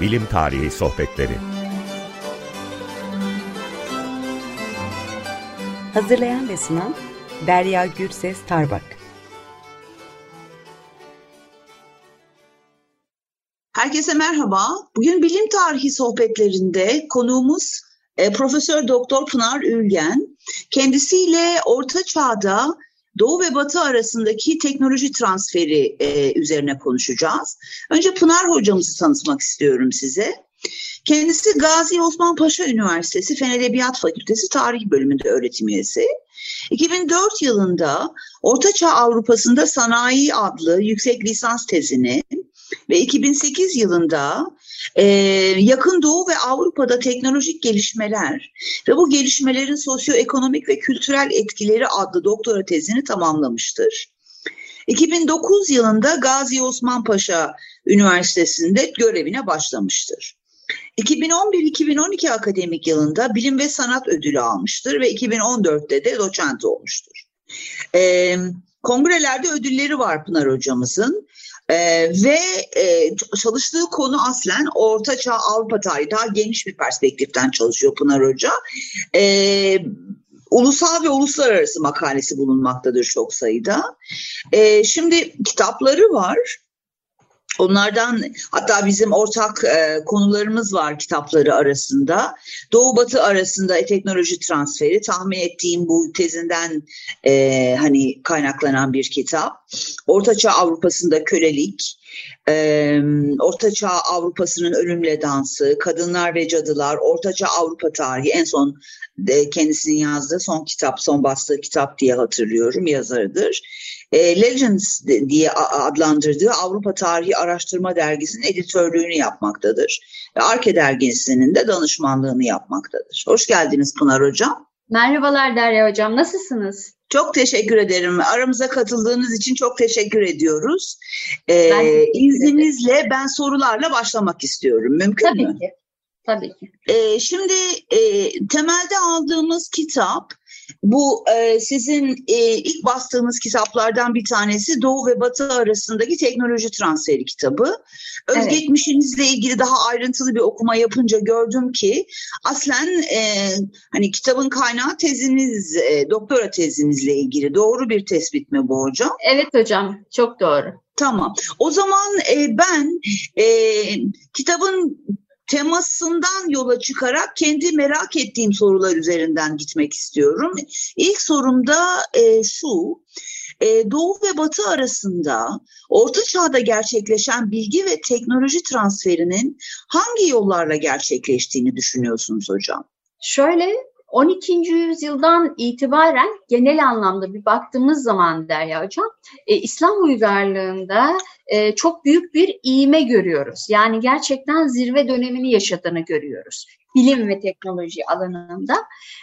Bilim Tarihi Sohbetleri Hazırlayan ve sunan Derya Gürses Tarbak Herkese merhaba. Bugün bilim tarihi sohbetlerinde konuğumuz e, Profesör Doktor Pınar Ülgen. Kendisiyle Orta Çağ'da Doğu ve Batı arasındaki teknoloji transferi e, üzerine konuşacağız. Önce Pınar hocamızı tanıtmak istiyorum size. Kendisi Gazi Osman Paşa Üniversitesi Fen Edebiyat Fakültesi Tarih Bölümünde öğretim üyesi. 2004 yılında Ortaçağ Avrupa'sında Sanayi adlı yüksek lisans tezini ve 2008 yılında e, Yakın Doğu ve Avrupa'da teknolojik gelişmeler ve bu gelişmelerin sosyoekonomik ve kültürel etkileri adlı doktora tezini tamamlamıştır. 2009 yılında Gazi Osman Paşa Üniversitesi'nde görevine başlamıştır. 2011-2012 akademik yılında Bilim ve Sanat Ödülü almıştır ve 2014'te de doçent olmuştur. Ee, kongrelerde ödülleri var Pınar hocamızın. Ee, ve e, çalıştığı konu aslen Orta Çağ Avrupa tarihi daha geniş bir perspektiften çalışıyor Pınar Hoca. Ee, ulusal ve uluslararası makalesi bulunmaktadır çok sayıda. Ee, şimdi kitapları var. Onlardan hatta bizim ortak e, konularımız var kitapları arasında. Doğu Batı arasında teknoloji transferi tahmin ettiğim bu tezinden e, hani kaynaklanan bir kitap. Ortaçağ Avrupa'sında kölelik, e, Ortaçağ Avrupa'sının ölümle dansı, kadınlar ve cadılar, Ortaçağ Avrupa tarihi en son de kendisinin yazdığı son kitap, son bastığı kitap diye hatırlıyorum yazarıdır. E, Legends diye adlandırdığı Avrupa Tarihi Araştırma Dergisi'nin editörlüğünü yapmaktadır. Ve Arke Dergisi'nin de danışmanlığını yapmaktadır. Hoş geldiniz Pınar Hocam. Merhabalar Derya Hocam, nasılsınız? Çok teşekkür ederim. Aramıza katıldığınız için çok teşekkür ediyoruz. Ee, ben izninizle ben sorularla başlamak istiyorum. Mümkün Tabii mü? Ki. Tabii ki. Ee, şimdi e, temelde aldığımız kitap bu e, sizin e, ilk bastığınız kitaplardan bir tanesi Doğu ve Batı arasındaki teknoloji transferi kitabı. Özgeçmişinizle evet. ilgili daha ayrıntılı bir okuma yapınca gördüm ki aslen e, hani kitabın kaynağı teziniz, e, doktora tezinizle ilgili. Doğru bir tespit mi bu hocam? Evet hocam, çok doğru. Tamam. O zaman e, ben e, kitabın temasından yola çıkarak kendi merak ettiğim sorular üzerinden gitmek istiyorum. İlk sorumda e, şu, e, Doğu ve Batı arasında Orta Çağ'da gerçekleşen bilgi ve teknoloji transferinin hangi yollarla gerçekleştiğini düşünüyorsunuz hocam? Şöyle 12. yüzyıldan itibaren genel anlamda bir baktığımız zaman Derya Hocam, e, İslam uygarlığında e, çok büyük bir iğme görüyoruz. Yani gerçekten zirve dönemini yaşadığını görüyoruz bilim ve teknoloji alanında.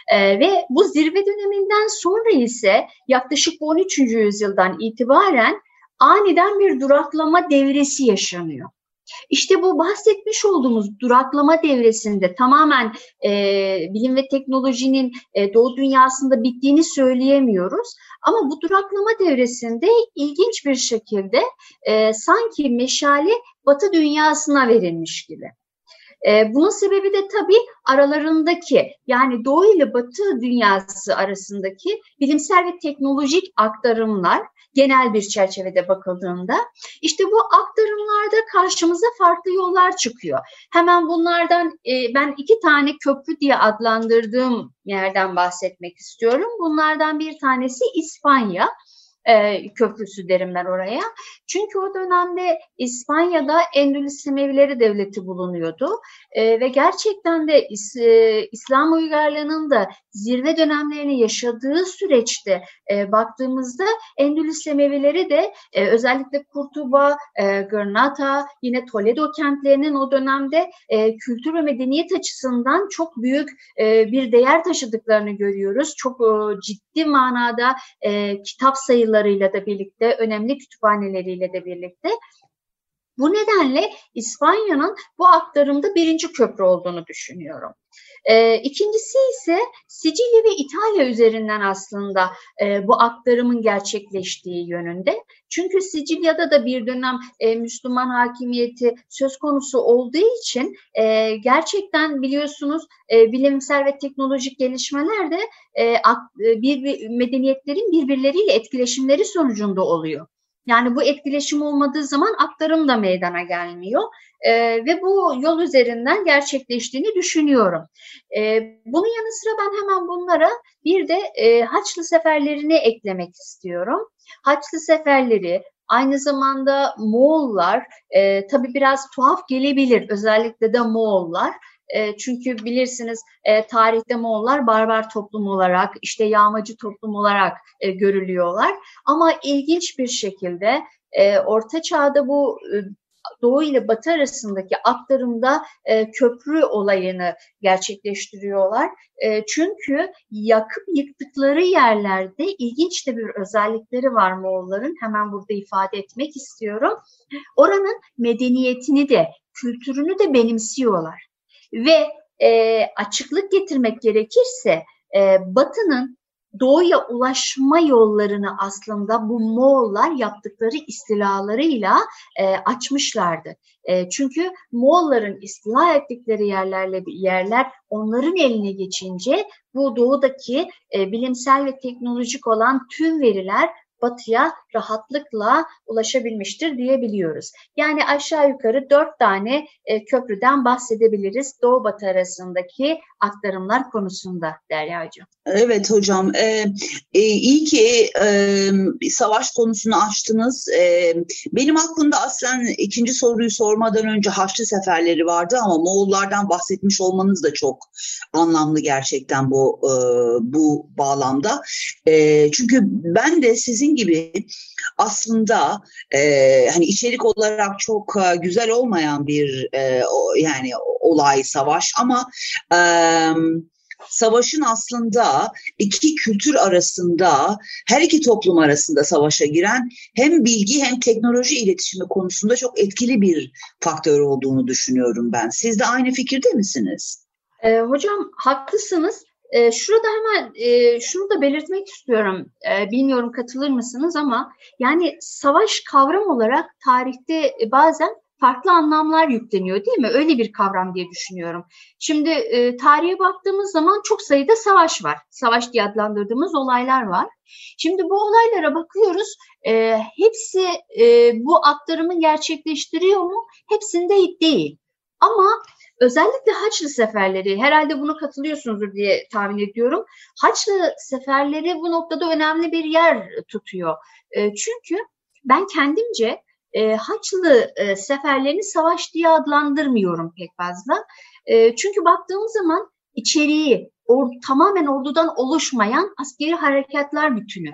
E, ve bu zirve döneminden sonra ise yaklaşık 13. yüzyıldan itibaren aniden bir duraklama devresi yaşanıyor. İşte bu bahsetmiş olduğumuz duraklama devresinde tamamen e, bilim ve teknolojinin e, Doğu dünyasında bittiğini söyleyemiyoruz. Ama bu duraklama devresinde ilginç bir şekilde e, sanki meşale Batı dünyasına verilmiş gibi. E, bunun sebebi de tabii aralarındaki yani Doğu ile Batı dünyası arasındaki bilimsel ve teknolojik aktarımlar genel bir çerçevede bakıldığında işte bu aktarımlarda karşımıza farklı yollar çıkıyor. Hemen bunlardan e, ben iki tane köprü diye adlandırdığım yerden bahsetmek istiyorum. Bunlardan bir tanesi İspanya e, köprüsü derim ben oraya. Çünkü o dönemde İspanya'da Endülüs Emevileri Devleti bulunuyordu e, ve gerçekten de İs, e, İslam uygarlığının da zirve dönemlerini yaşadığı süreçte e, baktığımızda Endülüs Emevileri de e, özellikle Kurtuba, e, Granada, yine Toledo kentlerinin o dönemde e, kültür ve medeniyet açısından çok büyük e, bir değer taşıdıklarını görüyoruz. Çok e, ciddi manada e, kitap sayılarıyla da birlikte, önemli kütüphaneleriyle de birlikte Bu nedenle İspanya'nın bu aktarımda birinci köprü olduğunu düşünüyorum. E, ikincisi ise Sicilya ve İtalya üzerinden aslında e, bu aktarımın gerçekleştiği yönünde. Çünkü Sicilya'da da bir dönem e, Müslüman hakimiyeti söz konusu olduğu için e, gerçekten biliyorsunuz e, bilimsel ve teknolojik gelişmeler de e, bir, bir medeniyetlerin birbirleriyle etkileşimleri sonucunda oluyor. Yani bu etkileşim olmadığı zaman aktarım da meydana gelmiyor e, ve bu yol üzerinden gerçekleştiğini düşünüyorum. E, bunun yanı sıra ben hemen bunlara bir de e, Haçlı seferlerini eklemek istiyorum. Haçlı seferleri Aynı zamanda Moğollar e, tabii biraz tuhaf gelebilir özellikle de Moğollar. E, çünkü bilirsiniz e, tarihte Moğollar barbar toplum olarak işte yağmacı toplum olarak e, görülüyorlar. Ama ilginç bir şekilde e, Orta Çağ'da bu Doğu ile Batı arasındaki aktarımda e, köprü olayını gerçekleştiriyorlar. E, çünkü yakıp yıktıkları yerlerde ilginç de bir özellikleri var Moğolların. Hemen burada ifade etmek istiyorum. Oranın medeniyetini de, kültürünü de benimsiyorlar. Ve e, açıklık getirmek gerekirse e, Batı'nın doğuya ulaşma yollarını aslında bu Moğollar yaptıkları istilalarıyla e, açmışlardı. E, çünkü Moğolların istila ettikleri yerlerle yerler onların eline geçince bu doğudaki e, bilimsel ve teknolojik olan tüm veriler batıya rahatlıkla ulaşabilmiştir diyebiliyoruz. Yani aşağı yukarı dört tane e, köprüden bahsedebiliriz Doğu Batı arasındaki aktarımlar konusunda Derya Hocam. Evet hocam, e, e, iyi ki e, savaş konusunu açtınız. E, benim aklımda aslen ikinci soruyu sormadan önce Haçlı seferleri vardı ama Moğollardan bahsetmiş olmanız da çok anlamlı gerçekten bu e, bu bağlamda. E, çünkü ben de sizin gibi aslında e, hani içerik olarak çok e, güzel olmayan bir e, o, yani olay savaş ama e, savaşın aslında iki kültür arasında, her iki toplum arasında savaşa giren hem bilgi hem teknoloji iletişimi konusunda çok etkili bir faktör olduğunu düşünüyorum ben. Siz de aynı fikirde misiniz? E, hocam haklısınız. E, şurada hemen e, şunu da belirtmek istiyorum. E, bilmiyorum katılır mısınız ama yani savaş kavram olarak tarihte bazen farklı anlamlar yükleniyor değil mi? Öyle bir kavram diye düşünüyorum. Şimdi e, tarihe baktığımız zaman çok sayıda savaş var. Savaş diye adlandırdığımız olaylar var. Şimdi bu olaylara bakıyoruz. E, hepsi e, bu aktarımı gerçekleştiriyor mu? Hepsinde değil. Ama özellikle Haçlı seferleri, herhalde buna katılıyorsunuzdur diye tahmin ediyorum. Haçlı seferleri bu noktada önemli bir yer tutuyor. E, çünkü ben kendimce e, Haçlı e, seferlerini savaş diye adlandırmıyorum pek fazla. E, çünkü baktığımız zaman içeriği or, tamamen ordudan oluşmayan askeri hareketler bütünü.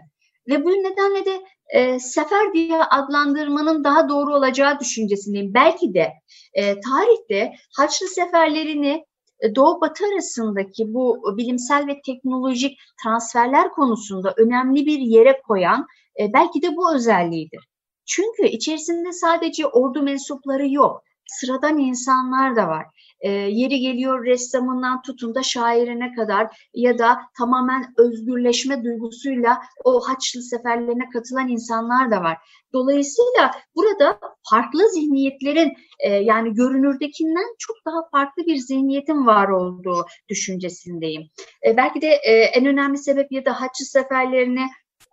Ve bu nedenle de e, sefer diye adlandırmanın daha doğru olacağı düşüncesindeyim. Belki de e, tarihte Haçlı seferlerini e, Doğu Batı arasındaki bu bilimsel ve teknolojik transferler konusunda önemli bir yere koyan e, belki de bu özelliğidir. Çünkü içerisinde sadece ordu mensupları yok. Sıradan insanlar da var. E, yeri geliyor ressamından tutun da şairine kadar ya da tamamen özgürleşme duygusuyla o Haçlı seferlerine katılan insanlar da var. Dolayısıyla burada farklı zihniyetlerin e, yani görünürdekinden çok daha farklı bir zihniyetin var olduğu düşüncesindeyim. E, belki de e, en önemli sebep ya da Haçlı seferlerini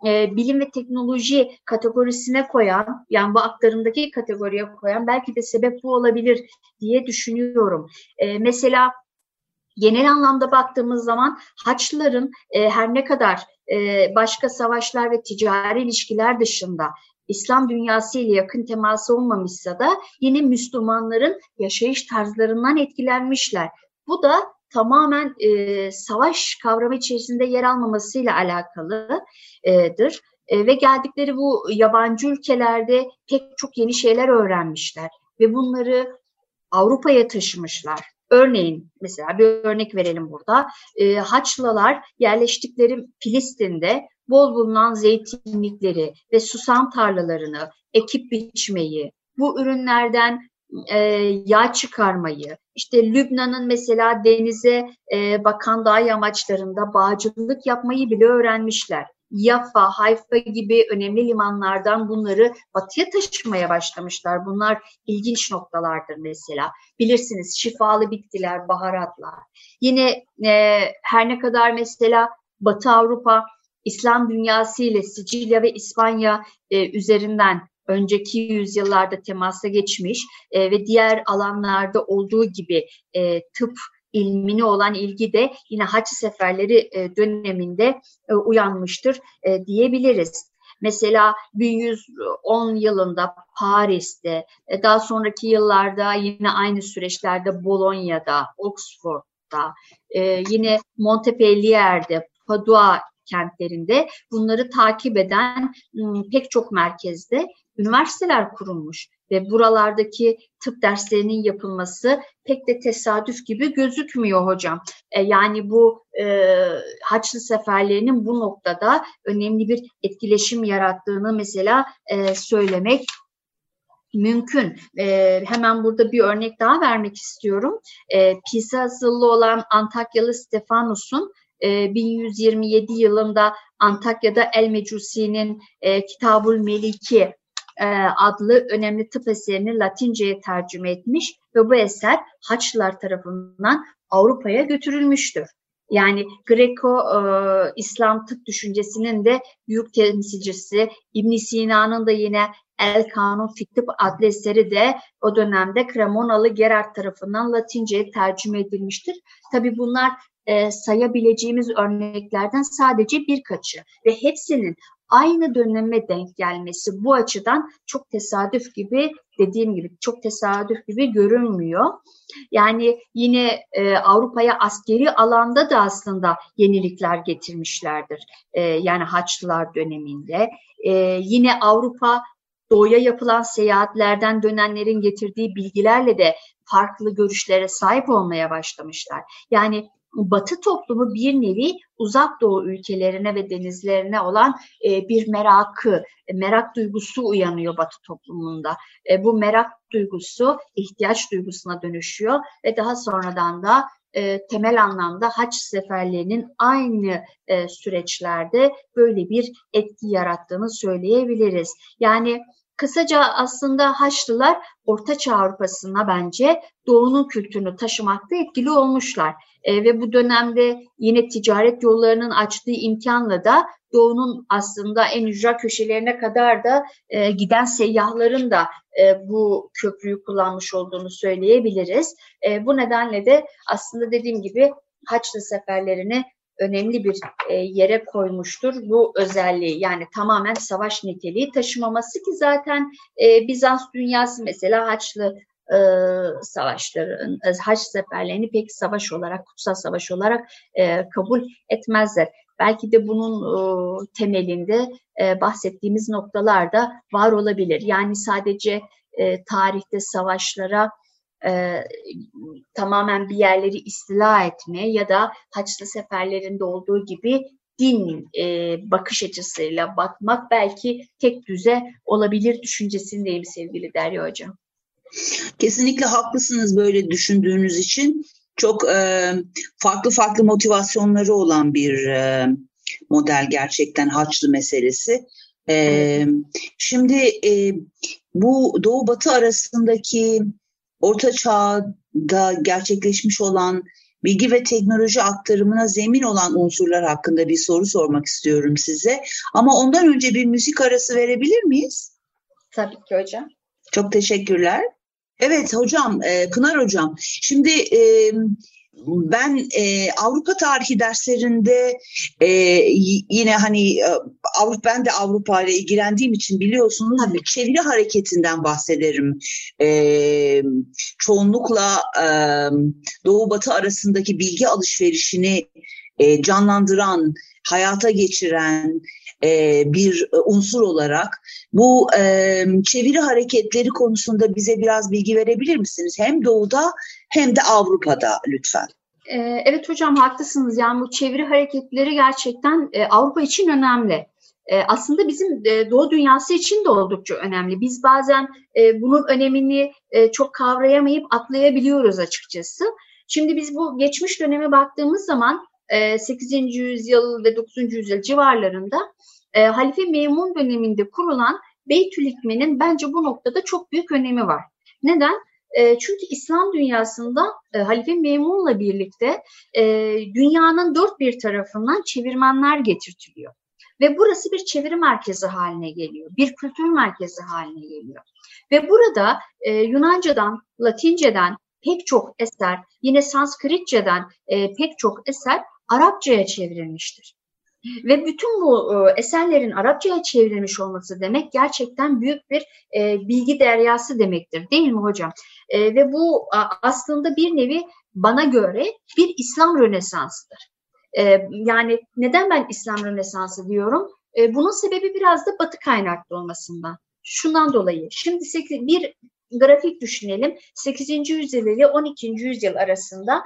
e, bilim ve teknoloji kategorisine koyan, yani bu aktarımdaki kategoriye koyan belki de sebep bu olabilir diye düşünüyorum. E, mesela genel anlamda baktığımız zaman Haçlıların e, her ne kadar e, başka savaşlar ve ticari ilişkiler dışında İslam dünyası ile yakın teması olmamışsa da yine Müslümanların yaşayış tarzlarından etkilenmişler. Bu da tamamen e, savaş kavramı içerisinde yer almamasıyla alakalıdır. E, ve geldikleri bu yabancı ülkelerde pek çok yeni şeyler öğrenmişler ve bunları Avrupa'ya taşımışlar. Örneğin mesela bir örnek verelim burada. E, Haçlılar yerleştikleri Filistin'de bol bulunan zeytinlikleri ve susam tarlalarını ekip biçmeyi, bu ürünlerden e, yağ çıkarmayı, işte Lübnan'ın mesela denize e, bakan dağ yamaçlarında bağcılık yapmayı bile öğrenmişler. Yafa, Hayfa gibi önemli limanlardan bunları batıya taşımaya başlamışlar. Bunlar ilginç noktalardır mesela. Bilirsiniz şifalı bitkiler, baharatlar. Yine e, her ne kadar mesela Batı Avrupa İslam dünyası ile Sicilya ve İspanya e, üzerinden önceki yüzyıllarda temasa geçmiş e, ve diğer alanlarda olduğu gibi e, tıp ilmine olan ilgi de yine haç seferleri e, döneminde e, uyanmıştır e, diyebiliriz. Mesela 1110 yılında Paris'te, e, daha sonraki yıllarda yine aynı süreçlerde Bolonya'da, Oxford'da, e, yine Montpellier'de, Padua kentlerinde bunları takip eden pek çok merkezde üniversiteler kurulmuş ve buralardaki tıp derslerinin yapılması pek de tesadüf gibi gözükmüyor hocam. E, yani bu e, Haçlı seferlerinin bu noktada önemli bir etkileşim yarattığını mesela e, söylemek mümkün. E, hemen burada bir örnek daha vermek istiyorum. E, Pisasılı olan Antakyalı Stefanus'un 1127 e, yılında Antakya'da El Mecusi'nin e, Kitabul Meliki e, adlı önemli tıp eserini Latince'ye tercüme etmiş ve bu eser Haçlılar tarafından Avrupa'ya götürülmüştür. Yani Greco e, tıp düşüncesinin de büyük temsilcisi İbn Sina'nın da yine El Kanun Fiktip adlı eseri de o dönemde Cremonalı Gerard tarafından Latince'ye tercüme edilmiştir. Tabi bunlar e, sayabileceğimiz örneklerden sadece birkaçı ve hepsinin aynı döneme denk gelmesi bu açıdan çok tesadüf gibi dediğim gibi çok tesadüf gibi görünmüyor. Yani yine e, Avrupa'ya askeri alanda da aslında yenilikler getirmişlerdir. E, yani Haçlılar döneminde. E, yine Avrupa doğuya yapılan seyahatlerden dönenlerin getirdiği bilgilerle de farklı görüşlere sahip olmaya başlamışlar. Yani Batı toplumu bir nevi uzak doğu ülkelerine ve denizlerine olan e, bir merakı, merak duygusu uyanıyor Batı toplumunda. E, bu merak duygusu ihtiyaç duygusuna dönüşüyor ve daha sonradan da e, temel anlamda haç seferlerinin aynı e, süreçlerde böyle bir etki yarattığını söyleyebiliriz. Yani Kısaca aslında Haçlılar Orta Çağ Avrupa'sına bence Doğu'nun kültürünü taşımakta etkili olmuşlar. E, ve bu dönemde yine ticaret yollarının açtığı imkanla da Doğu'nun aslında en ücra köşelerine kadar da e, giden seyyahların da e, bu köprüyü kullanmış olduğunu söyleyebiliriz. E, bu nedenle de aslında dediğim gibi Haçlı seferlerini önemli bir e, yere koymuştur bu özelliği. Yani tamamen savaş niteliği taşımaması ki zaten e, Bizans dünyası mesela Haçlı e, savaşların, e, Haç seferlerini pek savaş olarak, kutsal savaş olarak e, kabul etmezler. Belki de bunun e, temelinde e, bahsettiğimiz noktalar da var olabilir. Yani sadece e, tarihte savaşlara e, tamamen bir yerleri istila etme ya da Haçlı seferlerinde olduğu gibi din e, bakış açısıyla bakmak belki tek düze olabilir düşüncesindeyim sevgili Derya Hocam. Kesinlikle haklısınız böyle düşündüğünüz için. Çok e, farklı farklı motivasyonları olan bir e, model gerçekten Haçlı meselesi. E, şimdi e, bu Doğu Batı arasındaki Orta Çağ'da gerçekleşmiş olan bilgi ve teknoloji aktarımına zemin olan unsurlar hakkında bir soru sormak istiyorum size. Ama ondan önce bir müzik arası verebilir miyiz? Tabii ki hocam. Çok teşekkürler. Evet hocam, e, Pınar hocam. Şimdi e, ben e, Avrupa tarihi derslerinde e, yine hani e, Avrupa ben de Avrupa ile ilgilendiğim için biliyorsunuz Tabii. çeviri hareketinden bahsederim. E, çoğunlukla e, Doğu Batı arasındaki bilgi alışverişini e, canlandıran, hayata geçiren e, bir unsur olarak bu e, çeviri hareketleri konusunda bize biraz bilgi verebilir misiniz? Hem Doğu'da hem de Avrupa'da lütfen. Evet hocam haklısınız. Yani bu çeviri hareketleri gerçekten Avrupa için önemli. e, aslında bizim e, Doğu dünyası için de oldukça önemli. Biz bazen e, bunun önemini e, çok kavrayamayıp atlayabiliyoruz açıkçası. Şimdi biz bu geçmiş döneme baktığımız zaman e, 8. yüzyıl ve 9. yüzyıl civarlarında e, Halife Memun döneminde kurulan Beytül Hikme'nin bence bu noktada çok büyük önemi var. Neden? E, çünkü İslam dünyasında e, Halife Memun'la birlikte dünyanın dört bir tarafından çevirmenler getirtiliyor. Ve burası bir çeviri merkezi haline geliyor, bir kültür merkezi haline geliyor. Ve burada Yunanca'dan, Latinceden pek çok eser, yine Sanskritçeden pek çok eser Arapçaya çevrilmiştir. Ve bütün bu e, eserlerin Arapçaya çevrilmiş olması demek gerçekten büyük bir e, bilgi deryası demektir değil mi hocam? E, ve bu aslında bir nevi bana göre bir İslam Rönesansı'dır. Yani neden ben İslam Rönesansı diyorum? Bunun sebebi biraz da batı kaynaklı olmasından. Şundan dolayı. Şimdi bir grafik düşünelim. 8. yüzyıl ile 12. yüzyıl arasında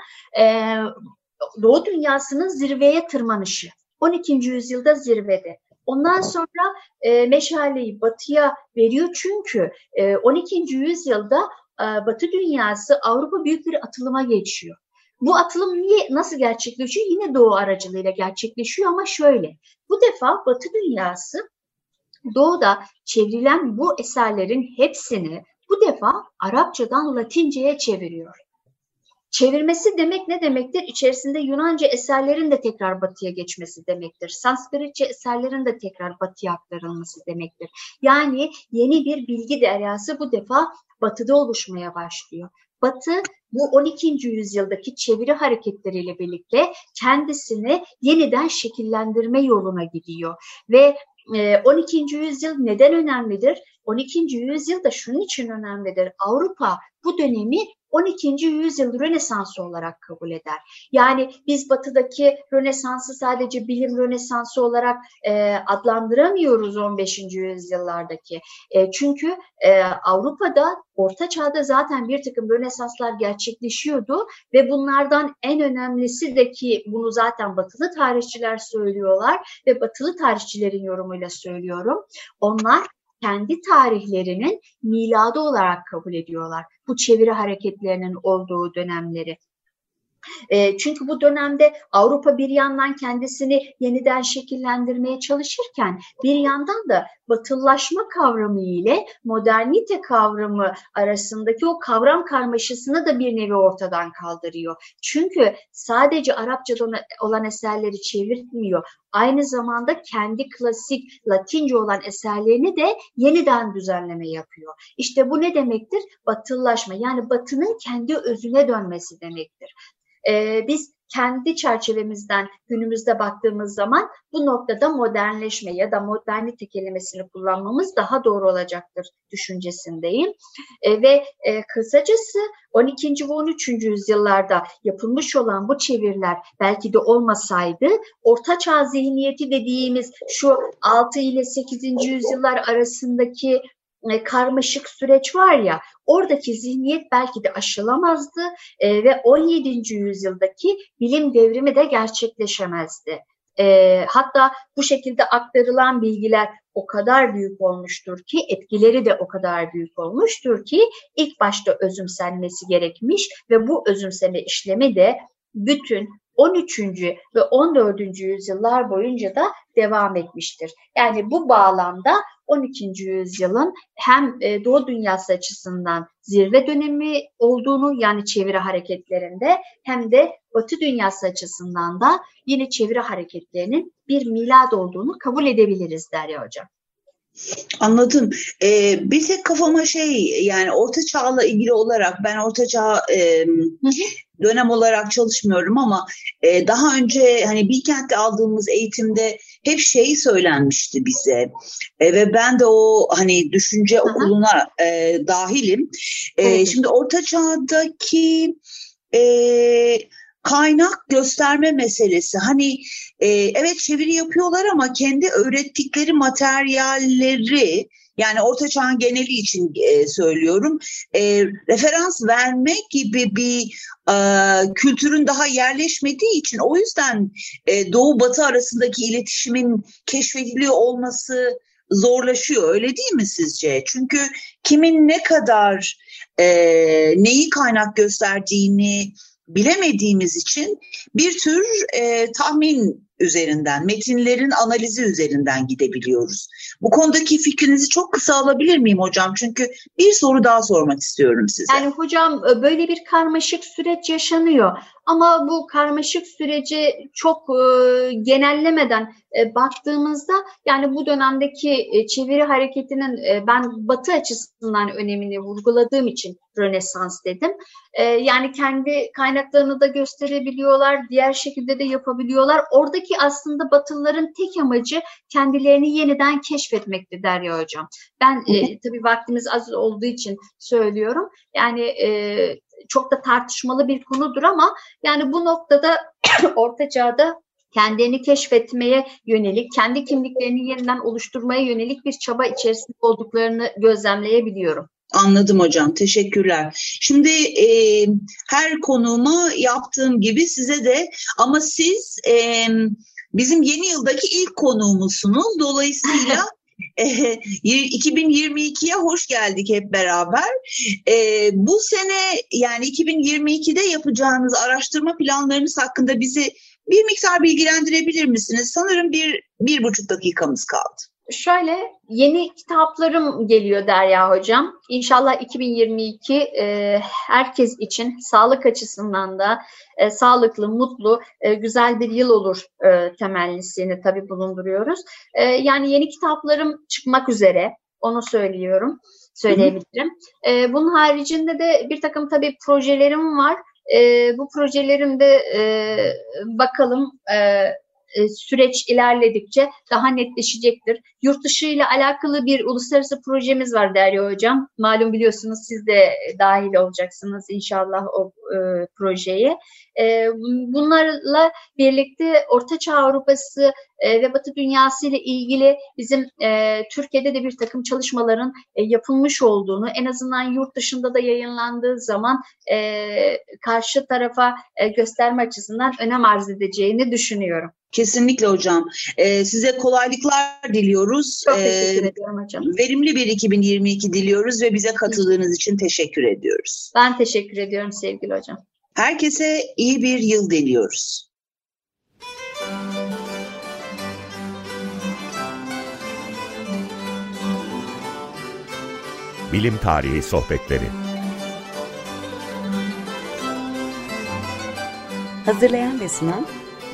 Doğu dünyasının zirveye tırmanışı. 12. yüzyılda zirvede. Ondan sonra e, meşaleyi batıya veriyor çünkü e, 12. yüzyılda e, batı dünyası Avrupa büyük bir atılıma geçiyor. Bu atılım niye nasıl gerçekleşiyor? Yine doğu aracılığıyla gerçekleşiyor ama şöyle. Bu defa batı dünyası doğuda çevrilen bu eserlerin hepsini bu defa Arapçadan Latince'ye çeviriyor. Çevirmesi demek ne demektir? İçerisinde Yunanca eserlerin de tekrar batıya geçmesi demektir. Sanskritçe eserlerin de tekrar batıya aktarılması demektir. Yani yeni bir bilgi deryası bu defa batıda oluşmaya başlıyor. Batı bu 12. yüzyıldaki çeviri hareketleriyle birlikte kendisini yeniden şekillendirme yoluna gidiyor ve 12. yüzyıl neden önemlidir? 12. yüzyıl da şunun için önemlidir. Avrupa bu dönemi 12. yüzyıl Rönesansı olarak kabul eder. Yani biz batıdaki Rönesans'ı sadece bilim Rönesansı olarak e, adlandıramıyoruz 15. yüzyıllardaki. E, çünkü e, Avrupa'da Orta Çağ'da zaten bir takım Rönesanslar gerçekleşiyordu ve bunlardan en önemlisi de ki bunu zaten batılı tarihçiler söylüyorlar ve batılı tarihçilerin yorumuyla söylüyorum. Onlar kendi tarihlerinin miladı olarak kabul ediyorlar. Bu çeviri hareketlerinin olduğu dönemleri. E, çünkü bu dönemde Avrupa bir yandan kendisini yeniden şekillendirmeye çalışırken bir yandan da batıllaşma kavramı ile modernite kavramı arasındaki o kavram karmaşasını da bir nevi ortadan kaldırıyor. Çünkü sadece Arapçadan olan eserleri çevirmiyor. Aynı zamanda kendi klasik Latince olan eserlerini de yeniden düzenleme yapıyor. İşte bu ne demektir? Batıllaşma yani batının kendi özüne dönmesi demektir e, biz kendi çerçevemizden günümüzde baktığımız zaman bu noktada modernleşme ya da modernite kelimesini kullanmamız daha doğru olacaktır düşüncesindeyim. E, ve e, kısacası 12. ve 13. yüzyıllarda yapılmış olan bu çeviriler belki de olmasaydı Orta Çağ zihniyeti dediğimiz şu 6 ile 8. yüzyıllar arasındaki karmaşık süreç var ya oradaki zihniyet belki de aşılamazdı e, ve 17. yüzyıldaki bilim devrimi de gerçekleşemezdi. E, hatta bu şekilde aktarılan bilgiler o kadar büyük olmuştur ki etkileri de o kadar büyük olmuştur ki ilk başta özümsenmesi gerekmiş ve bu özümseme işlemi de bütün 13. ve 14. yüzyıllar boyunca da devam etmiştir. Yani bu bağlamda 12. yüzyılın hem e, Doğu dünyası açısından zirve dönemi olduğunu yani çeviri hareketlerinde hem de Batı dünyası açısından da yine çeviri hareketlerinin bir milad olduğunu kabul edebiliriz Derya Hocam. Anladım. Ee, bir tek kafama şey yani orta çağla ilgili olarak ben orta çağ e, dönem olarak çalışmıyorum ama e, daha önce hani Bilkent'te aldığımız eğitimde hep şey söylenmişti bize e, ve ben de o hani düşünce Aha. okuluna e, dahilim. E, Şimdi orta çağdaki e, kaynak gösterme meselesi. Hani e, evet çeviri yapıyorlar ama kendi öğrettikleri materyalleri yani Orta Çağ'ın geneli için e, söylüyorum. E, referans verme gibi bir e, kültürün daha yerleşmediği için o yüzden e, Doğu Batı arasındaki iletişimin keşfediliyor olması zorlaşıyor. Öyle değil mi sizce? Çünkü kimin ne kadar e, neyi kaynak gösterdiğini bilemediğimiz için bir tür e, tahmin üzerinden, metinlerin analizi üzerinden gidebiliyoruz. Bu konudaki fikrinizi çok kısa alabilir miyim hocam? Çünkü bir soru daha sormak istiyorum size. Yani hocam e, böyle bir karmaşık süreç yaşanıyor. Ama bu karmaşık süreci çok e, genellemeden e, baktığımızda yani bu dönemdeki e, çeviri hareketinin e, ben batı açısından önemini vurguladığım için Rönesans dedim. E, yani kendi kaynaklarını da gösterebiliyorlar, diğer şekilde de yapabiliyorlar. Oradaki aslında batılıların tek amacı kendilerini yeniden keşfetmekti Derya Hocam. Ben e, tabii vaktimiz az olduğu için söylüyorum. Yani e, çok da tartışmalı bir konudur ama yani bu noktada Orta Çağ'da kendilerini keşfetmeye yönelik, kendi kimliklerini yeniden oluşturmaya yönelik bir çaba içerisinde olduklarını gözlemleyebiliyorum. Anladım hocam. Teşekkürler. Şimdi e, her konumu yaptığım gibi size de ama siz e, bizim yeni yıldaki ilk konuğumuzsunuz. Dolayısıyla 2022'ye hoş geldik hep beraber. Bu sene yani 2022'de yapacağınız araştırma planlarınız hakkında bizi bir miktar bilgilendirebilir misiniz? Sanırım bir, bir buçuk dakikamız kaldı. Şöyle yeni kitaplarım geliyor Derya Hocam. İnşallah 2022 e, herkes için sağlık açısından da e, sağlıklı, mutlu, e, güzel bir yıl olur e, temellisini tabii bulunduruyoruz. E, yani yeni kitaplarım çıkmak üzere onu söylüyorum, söyleyebilirim. E, bunun haricinde de bir takım tabii projelerim var. E, bu projelerimde e, bakalım e, e, süreç ilerledikçe daha netleşecektir. Yurt dışı ile alakalı bir uluslararası projemiz var Derya Hocam. Malum biliyorsunuz siz de dahil olacaksınız inşallah o e, projeye. E, bunlarla birlikte Orta Çağ Avrupası e, ve Batı dünyası ile ilgili bizim e, Türkiye'de de bir takım çalışmaların e, yapılmış olduğunu, en azından yurt dışında da yayınlandığı zaman e, karşı tarafa e, gösterme açısından önem arz edeceğini düşünüyorum. Kesinlikle hocam. Ee, size kolaylıklar diliyoruz. Çok teşekkür ee, ediyorum hocam. Verimli bir 2022 diliyoruz ve bize katıldığınız için teşekkür ediyoruz. Ben teşekkür ediyorum sevgili hocam. Herkese iyi bir yıl diliyoruz. Bilim Tarihi Sohbetleri Hazırlayan ve sunan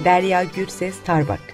Derya Gürses Tarbak